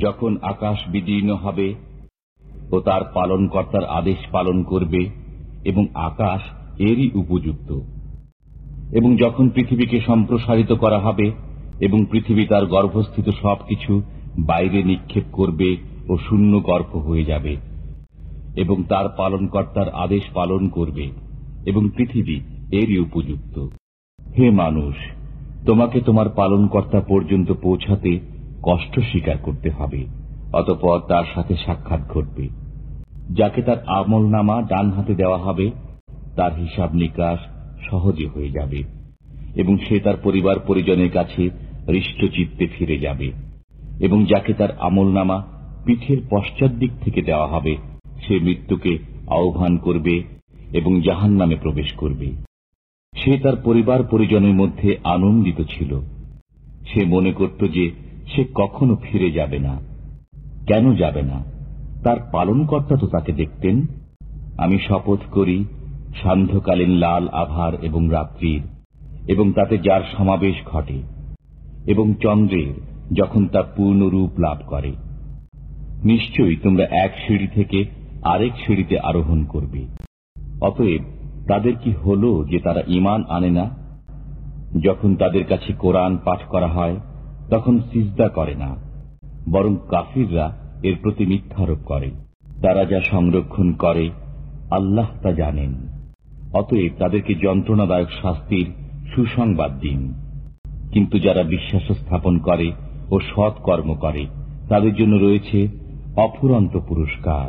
যখন আকাশ বিদীর্ণ হবে ও তার পালনকর্তার আদেশ পালন করবে এবং আকাশ এরই উপযুক্ত। এবং যখন পৃথিবীকে সম্প্রসারিত করা হবে এবং পৃথিবী তার গর্ভস্থিত সবকিছু বাইরে নিক্ষেপ করবে ও শূন্য গর্ভ হয়ে যাবে এবং তার পালনকর্তার আদেশ পালন করবে এবং পৃথিবী এরই উপযুক্ত। হে মানুষ, তোমাকে তোমার পালনকর্তা পর্যন্ত পৌঁছাতে কষ্ট স্বীকার করতে হবে, অতপর তার সাথে সাক্ষাৎ ঘটবে। যাকে তার আমল নামা ডান হাতে দেওয়া হবে, তার হিসাব নিকাশ সহজে হয়ে যাবে এবং সে তার পরিবার পরিজনের কাছে হৃষ্টচিত্তে ফিরে যাবে এবং যাকে তার আমল নামা পিঠের পশ্চাৎ দিক থেকে দেওয়া হবে, সে মৃত্যুকে আহ্বান করবে এবং জাহান নামে প্রবেশ করবে। সে তার পরিবার পরিজনের মধ্যে আনন্দিত ছিল। সে মনে করত যে সে কখনো ফিরে যাবে না। কেন যাবে না? তার পালনকর্তা তো তাকে দেখতেন। আমি শপথ করি, সান্ধ্যকালীন লাল আভার এবং রাত্রির, এবং তাতে যার সমাবেশ ঘটে, এবং চন্দ্রের যখন তা পূর্ণ রূপ লাভ করে। নিশ্চয়ই তোমরা এক সিঁড়ি থেকে আরেক সিঁড়িতে আরোহণ করবে। অতএব তাদের কি হল যে তারা ইমান আনে না? যখন তাদের কাছে কোরআন পাঠ করা হয় তখন সিজদা করে না, বরং কাফিররা এর প্রতি মিথ্যারোপ করে। তারা যা সংরক্ষণ করে, আল্লাহ তা জানেন। অতএব তাদেরকে যন্ত্রণাদায়ক শাস্তির সুসংবাদ দিন। কিন্তু যারা বিশ্বাস স্থাপন করে ও সৎ কর্ম করে, তাদের জন্য রয়েছে অফুরন্ত পুরস্কার।